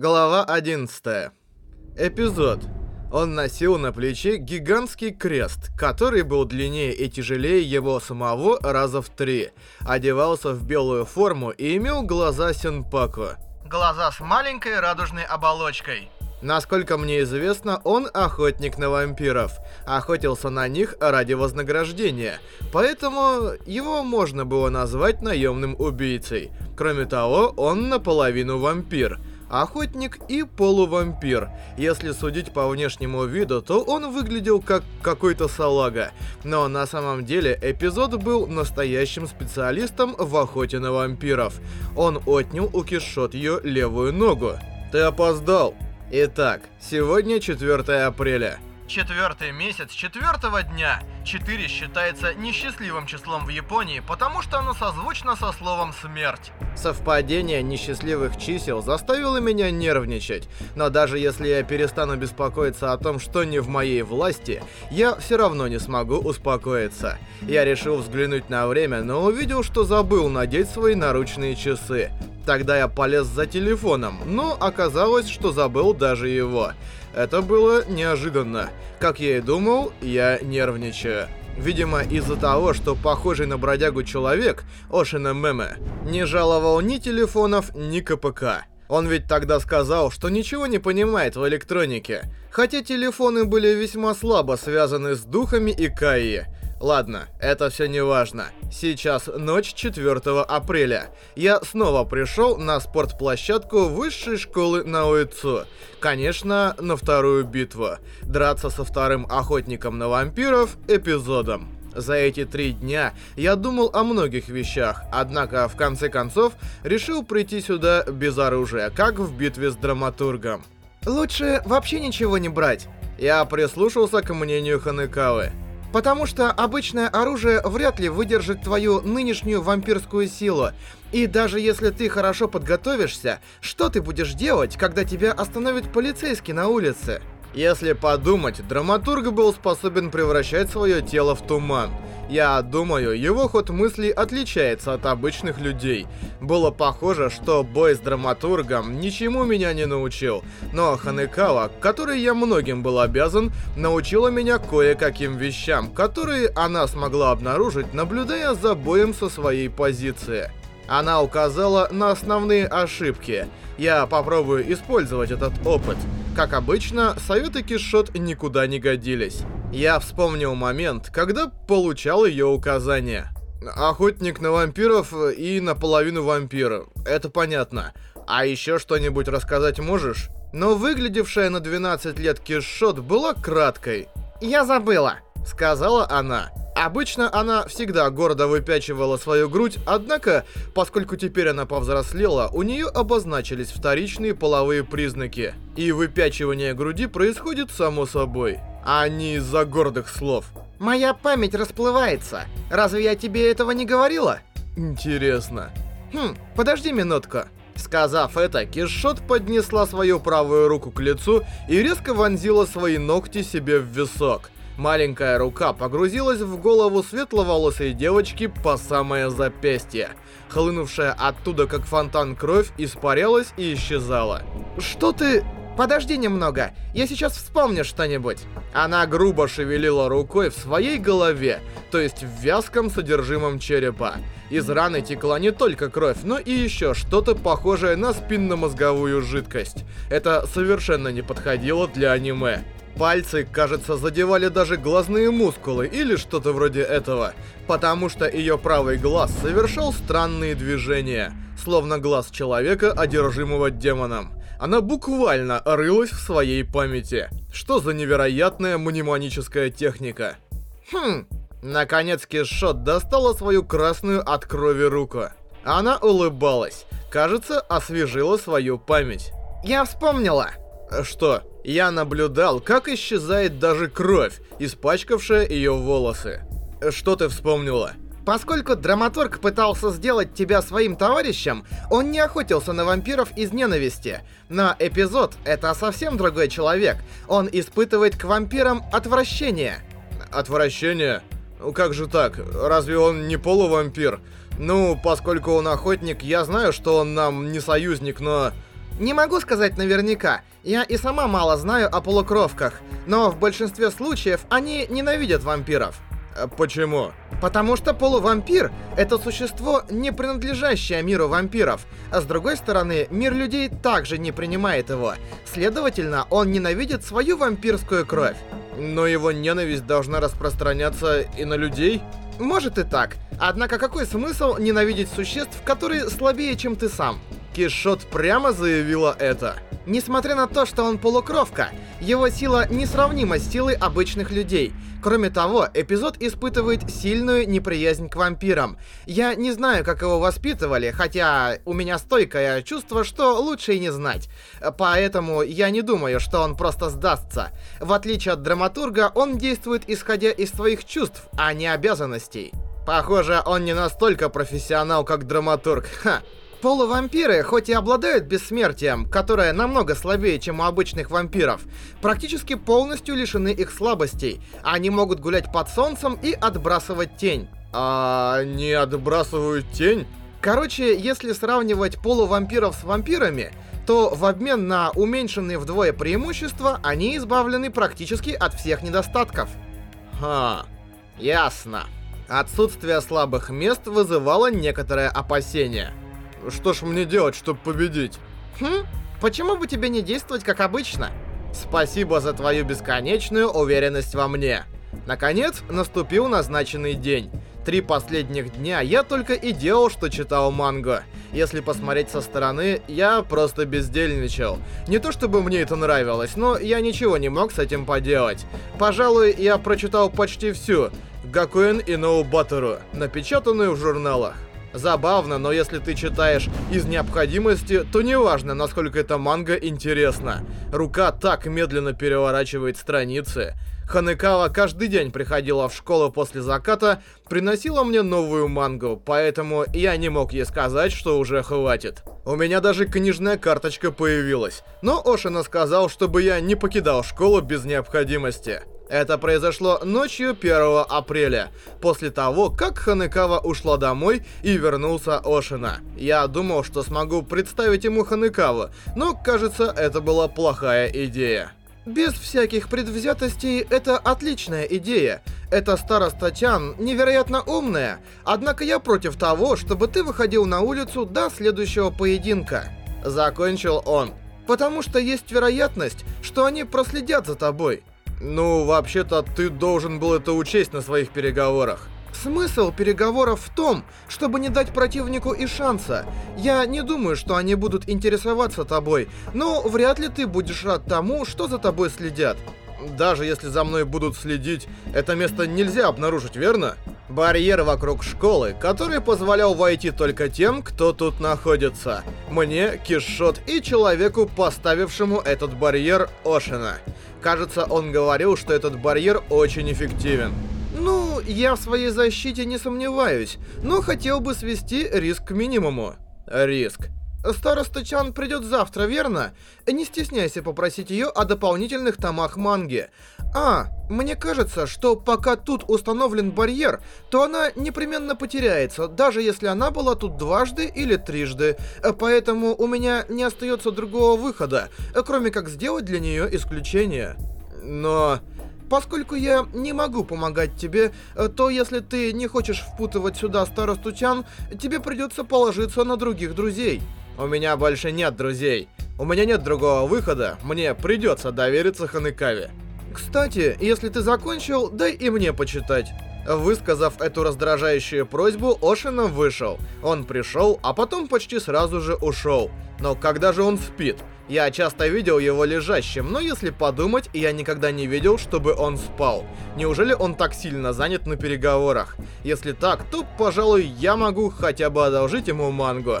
Глава 11. Эпизод. Он носил на плече гигантский крест, который был длиннее и тяжелее его самого раза в три. Одевался в белую форму и имел глаза Сенпаку. Глаза с маленькой радужной оболочкой. Насколько мне известно, он охотник на вампиров. Охотился на них ради вознаграждения. Поэтому его можно было назвать наемным убийцей. Кроме того, он наполовину вампир охотник и полувампир. Если судить по внешнему виду, то он выглядел как какой-то салага. Но на самом деле эпизод был настоящим специалистом в охоте на вампиров. Он отнял у Кишот ее левую ногу. Ты опоздал. Итак, сегодня 4 апреля. Четвертый месяц четвертого дня. Четыре считается несчастливым числом в Японии, потому что оно созвучно со словом «смерть». Совпадение несчастливых чисел заставило меня нервничать, но даже если я перестану беспокоиться о том, что не в моей власти, я все равно не смогу успокоиться. Я решил взглянуть на время, но увидел, что забыл надеть свои наручные часы. Тогда я полез за телефоном, но оказалось, что забыл даже его. Это было неожиданно. Как я и думал, я нервничаю. Видимо, из-за того, что похожий на бродягу человек, Ошина Меме, не жаловал ни телефонов, ни КПК. Он ведь тогда сказал, что ничего не понимает в электронике. Хотя телефоны были весьма слабо связаны с духами и Кайи. Ладно, это все не важно. Сейчас ночь 4 апреля. Я снова пришел на спортплощадку высшей школы на Уэцу. Конечно, на вторую битву. Драться со вторым охотником на вампиров эпизодом. За эти три дня я думал о многих вещах, однако в конце концов решил прийти сюда без оружия, как в битве с драматургом. Лучше вообще ничего не брать. Я прислушался к мнению Ханекавы. Потому что обычное оружие вряд ли выдержит твою нынешнюю вампирскую силу. И даже если ты хорошо подготовишься, что ты будешь делать, когда тебя остановит полицейский на улице? Если подумать, драматург был способен превращать свое тело в туман. Я думаю, его ход мыслей отличается от обычных людей. Было похоже, что бой с драматургом ничему меня не научил. Но Ханекава, которой я многим был обязан, научила меня кое-каким вещам, которые она смогла обнаружить, наблюдая за боем со своей позиции. Она указала на основные ошибки. Я попробую использовать этот опыт. Как обычно, советы Кишот никуда не годились. Я вспомнил момент, когда получал ее указания. Охотник на вампиров и наполовину вампира. Это понятно. А еще что-нибудь рассказать можешь? Но выглядевшая на 12 лет Кишот была краткой. «Я забыла», — сказала она. Обычно она всегда гордо выпячивала свою грудь, однако, поскольку теперь она повзрослела, у нее обозначились вторичные половые признаки. И выпячивание груди происходит само собой, а не из-за гордых слов. «Моя память расплывается. Разве я тебе этого не говорила?» «Интересно». «Хм, подожди минутку». Сказав это, Кишот поднесла свою правую руку к лицу и резко вонзила свои ногти себе в висок. Маленькая рука погрузилась в голову светловолосой девочки по самое запястье. Хлынувшая оттуда как фонтан кровь испарялась и исчезала. «Что ты...» «Подожди немного, я сейчас вспомню что-нибудь». Она грубо шевелила рукой в своей голове, то есть в вязком содержимом черепа. Из раны текла не только кровь, но и еще что-то похожее на спинномозговую жидкость. Это совершенно не подходило для аниме. Пальцы, кажется, задевали даже глазные мускулы или что-то вроде этого, потому что ее правый глаз совершал странные движения, словно глаз человека, одержимого демоном. Она буквально рылась в своей памяти. Что за невероятная мнемоническая техника? Хм, наконец Кишот достала свою красную от крови руку. Она улыбалась, кажется, освежила свою память. «Я вспомнила!» Что? Я наблюдал, как исчезает даже кровь, испачкавшая ее волосы. Что ты вспомнила? Поскольку драматург пытался сделать тебя своим товарищем, он не охотился на вампиров из ненависти. Но эпизод — это совсем другой человек. Он испытывает к вампирам отвращение. Отвращение? Ну как же так? Разве он не полувампир? Ну, поскольку он охотник, я знаю, что он нам не союзник, но... Не могу сказать наверняка. Я и сама мало знаю о полукровках. Но в большинстве случаев они ненавидят вампиров. А почему? Потому что полувампир — это существо, не принадлежащее миру вампиров. А с другой стороны, мир людей также не принимает его. Следовательно, он ненавидит свою вампирскую кровь. Но его ненависть должна распространяться и на людей? Может и так. Однако какой смысл ненавидеть существ, которые слабее, чем ты сам? Кишот прямо заявила это. Несмотря на то, что он полукровка, его сила несравнима с силой обычных людей. Кроме того, эпизод испытывает сильную неприязнь к вампирам. Я не знаю, как его воспитывали, хотя у меня стойкое чувство, что лучше и не знать. Поэтому я не думаю, что он просто сдастся. В отличие от драматурга, он действует исходя из своих чувств, а не обязанностей. Похоже, он не настолько профессионал, как драматург. Ха. Полувампиры, хоть и обладают бессмертием, которое намного слабее, чем у обычных вампиров, практически полностью лишены их слабостей. Они могут гулять под солнцем и отбрасывать тень. А они отбрасывают тень? Короче, если сравнивать полувампиров с вампирами, то в обмен на уменьшенные вдвое преимущества, они избавлены практически от всех недостатков. Ха, ясно. Отсутствие слабых мест вызывало некоторое опасение. Что ж мне делать, чтобы победить? Хм? Почему бы тебе не действовать как обычно? Спасибо за твою бесконечную уверенность во мне. Наконец, наступил назначенный день. Три последних дня я только и делал, что читал мангу. Если посмотреть со стороны, я просто бездельничал. Не то чтобы мне это нравилось, но я ничего не мог с этим поделать. Пожалуй, я прочитал почти всю Гакуэн и Ноубатору, напечатанную в журналах. Забавно, но если ты читаешь из необходимости, то неважно, насколько эта манга интересна. Рука так медленно переворачивает страницы. Ханекава каждый день приходила в школу после заката, приносила мне новую мангу, поэтому я не мог ей сказать, что уже хватит. У меня даже книжная карточка появилась, но Ошина сказал, чтобы я не покидал школу без необходимости. Это произошло ночью 1 апреля, после того, как Ханекава ушла домой и вернулся Ошина. Я думал, что смогу представить ему Ханекаву, но, кажется, это была плохая идея. Без всяких предвзятостей, это отличная идея. Эта староста Тян невероятно умная, однако я против того, чтобы ты выходил на улицу до следующего поединка. Закончил он. Потому что есть вероятность, что они проследят за тобой. Ну, вообще-то, ты должен был это учесть на своих переговорах. Смысл переговоров в том, чтобы не дать противнику и шанса. Я не думаю, что они будут интересоваться тобой, но вряд ли ты будешь рад тому, что за тобой следят. Даже если за мной будут следить, это место нельзя обнаружить, верно? Барьер вокруг школы, который позволял войти только тем, кто тут находится. Мне, Кишот и человеку, поставившему этот барьер Ошина. Кажется, он говорил, что этот барьер очень эффективен. Ну, я в своей защите не сомневаюсь, но хотел бы свести риск к минимуму. Риск. Староста Чан придет завтра, верно? Не стесняйся попросить ее о дополнительных томах манги. А, мне кажется, что пока тут установлен барьер, то она непременно потеряется, даже если она была тут дважды или трижды. Поэтому у меня не остается другого выхода, кроме как сделать для нее исключение. Но... Поскольку я не могу помогать тебе, то если ты не хочешь впутывать сюда старосту Чан, тебе придется положиться на других друзей. У меня больше нет друзей. У меня нет другого выхода, мне придется довериться Ханекаве. Кстати, если ты закончил, дай и мне почитать. Высказав эту раздражающую просьбу, Ошина вышел. Он пришел, а потом почти сразу же ушел. Но когда же он спит? Я часто видел его лежащим, но если подумать, я никогда не видел, чтобы он спал. Неужели он так сильно занят на переговорах? Если так, то, пожалуй, я могу хотя бы одолжить ему мангу.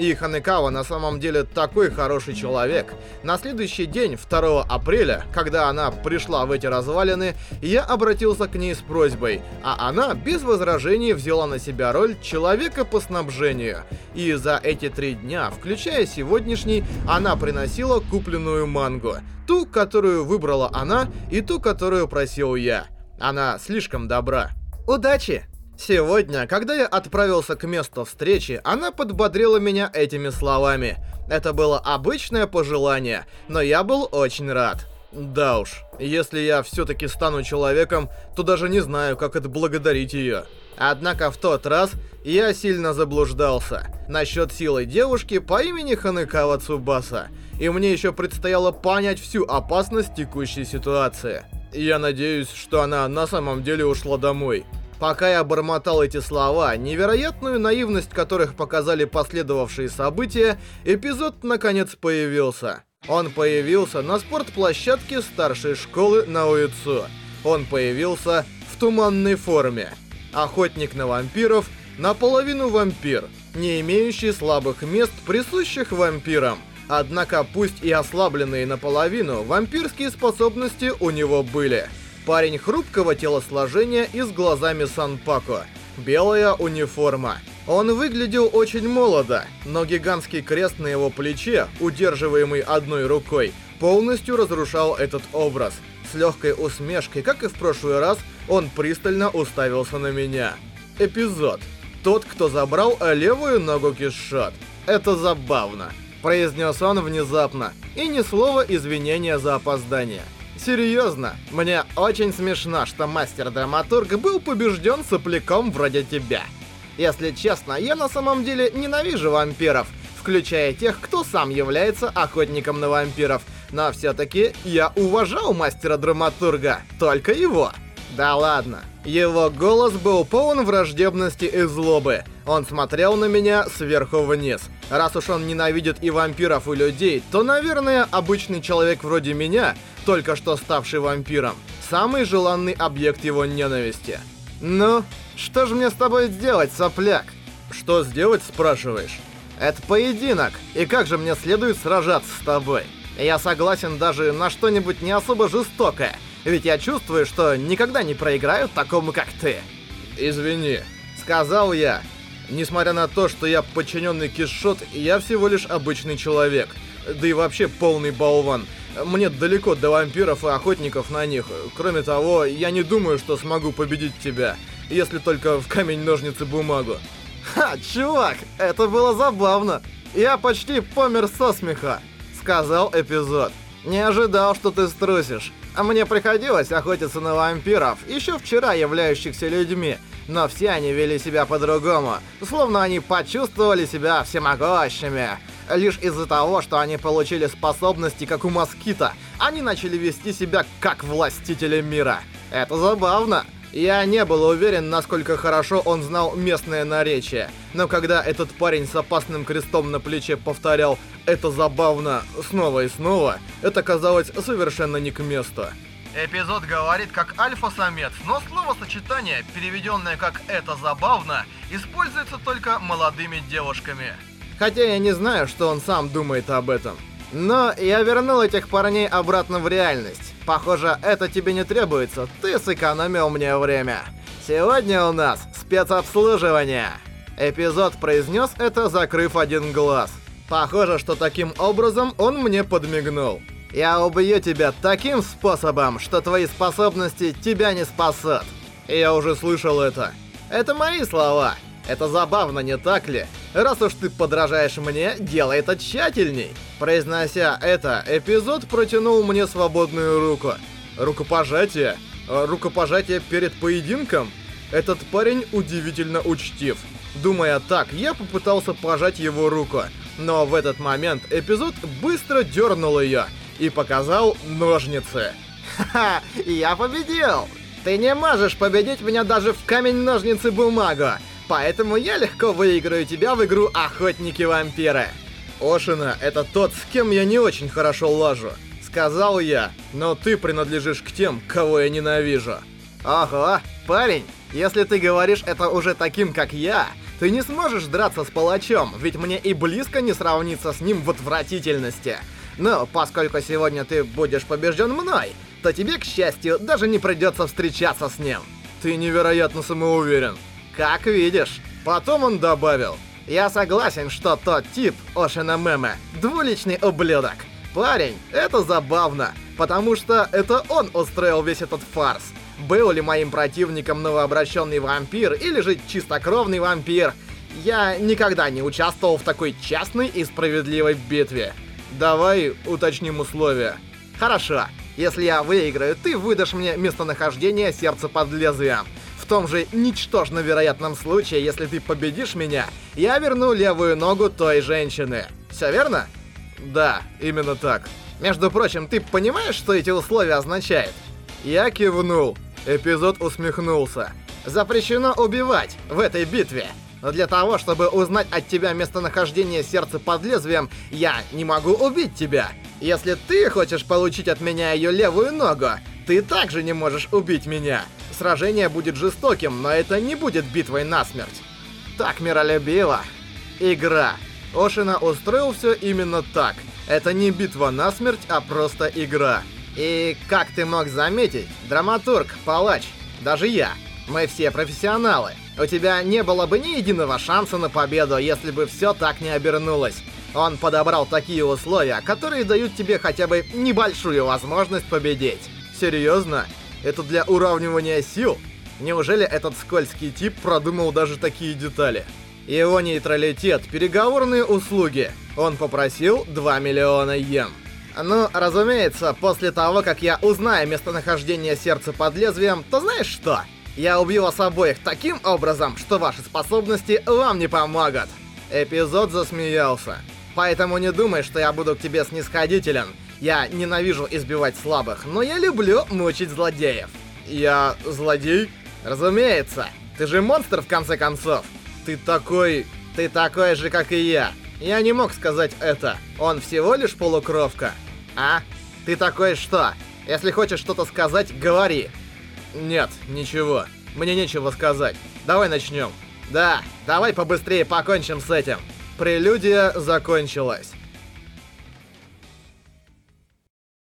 И Ханекава на самом деле такой хороший человек. На следующий день, 2 апреля, когда она пришла в эти развалины, я обратился к ней с просьбой, а она без возражений взяла на себя роль человека по снабжению. И за эти три дня, включая сегодняшний, она приносила купленную мангу. Ту, которую выбрала она, и ту, которую просил я. Она слишком добра. Удачи! Сегодня, когда я отправился к месту встречи, она подбодрила меня этими словами. Это было обычное пожелание, но я был очень рад. Да уж, если я все-таки стану человеком, то даже не знаю, как отблагодарить ее. Однако в тот раз я сильно заблуждался насчет силы девушки по имени Ханекава Цубаса, и мне еще предстояло понять всю опасность текущей ситуации. Я надеюсь, что она на самом деле ушла домой. Пока я бормотал эти слова, невероятную наивность которых показали последовавшие события, эпизод наконец появился. Он появился на спортплощадке старшей школы на Уицу. Он появился в туманной форме. Охотник на вампиров, наполовину вампир, не имеющий слабых мест, присущих вампирам. Однако, пусть и ослабленные наполовину, вампирские способности у него были – Парень хрупкого телосложения и с глазами Санпако. Белая униформа. Он выглядел очень молодо, но гигантский крест на его плече, удерживаемый одной рукой, полностью разрушал этот образ. С легкой усмешкой, как и в прошлый раз, он пристально уставился на меня. Эпизод. Тот, кто забрал левую ногу Кишот. Это забавно. Произнес он внезапно, и ни слова извинения за опоздание. Серьезно, мне очень смешно, что мастер-драматург был побежден сопляком вроде тебя. Если честно, я на самом деле ненавижу вампиров, включая тех, кто сам является охотником на вампиров. Но все-таки я уважал мастера-драматурга, только его. Да ладно. Его голос был полон враждебности и злобы. Он смотрел на меня сверху вниз. Раз уж он ненавидит и вампиров, и людей, то, наверное, обычный человек вроде меня, только что ставший вампиром, самый желанный объект его ненависти. Ну, что же мне с тобой сделать, сопляк? Что сделать, спрашиваешь? Это поединок, и как же мне следует сражаться с тобой? Я согласен даже на что-нибудь не особо жестокое, ведь я чувствую, что никогда не проиграю такому, как ты. Извини, сказал я. Несмотря на то, что я подчиненный Кишот, я всего лишь обычный человек. Да и вообще полный болван. Мне далеко до вампиров и охотников на них. Кроме того, я не думаю, что смогу победить тебя, если только в камень-ножницы-бумагу. Ха, чувак, это было забавно. Я почти помер со смеха, сказал эпизод. Не ожидал, что ты струсишь. А мне приходилось охотиться на вампиров, еще вчера являющихся людьми, но все они вели себя по-другому, словно они почувствовали себя всемогущими. Лишь из-за того, что они получили способности, как у москита, они начали вести себя как властители мира. Это забавно. Я не был уверен, насколько хорошо он знал местное наречие, но когда этот парень с опасным крестом на плече повторял «это забавно» снова и снова, это казалось совершенно не к месту. Эпизод говорит как альфа-самец, но словосочетание, переведенное как «это забавно», используется только молодыми девушками. Хотя я не знаю, что он сам думает об этом. Но я вернул этих парней обратно в реальность. Похоже, это тебе не требуется, ты сэкономил мне время. Сегодня у нас спецобслуживание. Эпизод произнес это, закрыв один глаз. Похоже, что таким образом он мне подмигнул. Я убью тебя таким способом, что твои способности тебя не спасут. Я уже слышал это. Это мои слова. Это забавно, не так ли? Раз уж ты подражаешь мне, делай это тщательней. Произнося это, эпизод протянул мне свободную руку. Рукопожатие? А рукопожатие перед поединком? Этот парень удивительно учтив. Думая так, я попытался пожать его руку. Но в этот момент эпизод быстро дернул ее и показал ножницы. Ха-ха, я победил! Ты не можешь победить меня даже в камень-ножницы-бумагу, поэтому я легко выиграю тебя в игру Охотники-вампиры. Ошина — это тот, с кем я не очень хорошо лажу. Сказал я, но ты принадлежишь к тем, кого я ненавижу. Ого, парень, если ты говоришь это уже таким, как я, ты не сможешь драться с палачом, ведь мне и близко не сравниться с ним в отвратительности. Но поскольку сегодня ты будешь побежден мной, то тебе, к счастью, даже не придется встречаться с ним. Ты невероятно самоуверен. Как видишь. Потом он добавил. Я согласен, что тот тип, Ошина Меме, двуличный ублюдок. Парень, это забавно, потому что это он устроил весь этот фарс. был ли моим противником новообращенный вампир или же чистокровный вампир, я никогда не участвовал в такой честной и справедливой битве. Давай уточним условия. Хорошо. Если я выиграю, ты выдашь мне местонахождение сердца под лезвием. В том же ничтожно вероятном случае, если ты победишь меня, я верну левую ногу той женщины. Все верно? Да, именно так. Между прочим, ты понимаешь, что эти условия означают? Я кивнул. Эпизод усмехнулся. Запрещено убивать в этой битве. Для того, чтобы узнать от тебя местонахождение сердца под лезвием, я не могу убить тебя. Если ты хочешь получить от меня ее левую ногу, ты также не можешь убить меня. Сражение будет жестоким, но это не будет битвой насмерть. Так миролюбиво. Игра. Ошина устроил все именно так. Это не битва насмерть, а просто игра. И как ты мог заметить, драматург, палач, даже я, мы все профессионалы. У тебя не было бы ни единого шанса на победу, если бы все так не обернулось. Он подобрал такие условия, которые дают тебе хотя бы небольшую возможность победить. Серьезно? Это для уравнивания сил? Неужели этот скользкий тип продумал даже такие детали? Его нейтралитет, переговорные услуги. Он попросил 2 миллиона йен. Ну, разумеется, после того, как я узнаю местонахождение сердца под лезвием, то знаешь что? Я убью вас обоих таким образом, что ваши способности вам не помогут. Эпизод засмеялся. Поэтому не думай, что я буду к тебе снисходителен. Я ненавижу избивать слабых, но я люблю мучить злодеев. Я злодей? Разумеется. Ты же монстр в конце концов. Ты такой... Ты такой же, как и я. Я не мог сказать это. Он всего лишь полукровка. А? Ты такой что? Если хочешь что-то сказать, говори. Нет, ничего. Мне нечего сказать. Давай начнем. Да, давай побыстрее покончим с этим. Прелюдия закончилась.